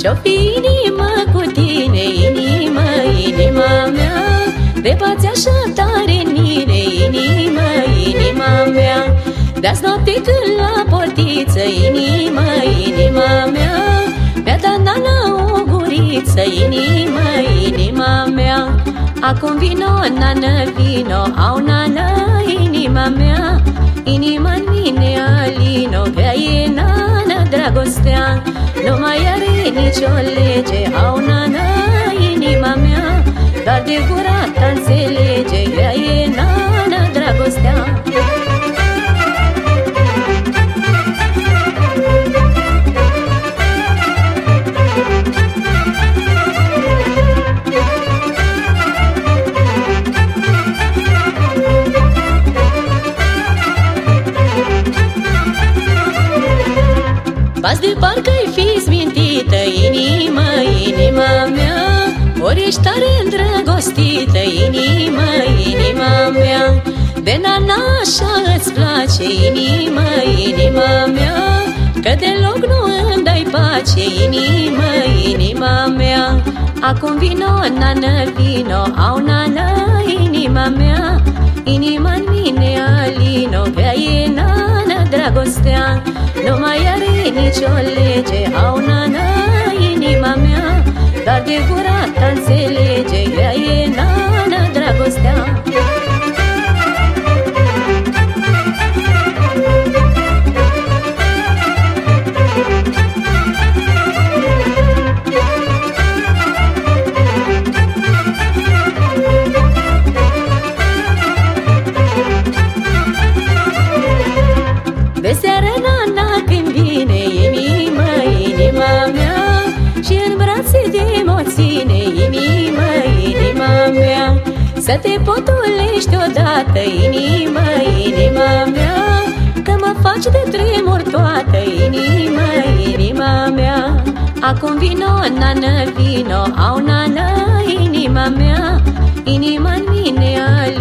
Ce-o fi inima cu tine, inima, inima mea. De bați așa tare în mine, inima, inima mea. De-azi noapte când la portiță, inima, inima mea. Mi-a dat nana o guriță, inima, inima mea. Acum vino, nana, vino, au nana, inima mea. Inima nicio lege, au nana inima mea Dar de gura ta înțelege, Pas de parcă-i fi smintită Inima, inima mea. Ori ești tare îndrăgostită Inima, inima mea. De nana așa îți place Inima, inima mea. Că deloc nu îmi dai pace Inima, inima mea. Acum vino, nană, vino Au nana, dragostea. Nu mai are nicio lege Au nana inima mea Dar de gura ta înțelege Să te potolești odată, inima, inima mea Că mă faci de tremur toată, inima, inima mea. Acum vino, nana, vino, au nana, inima mea Inima în mine alino,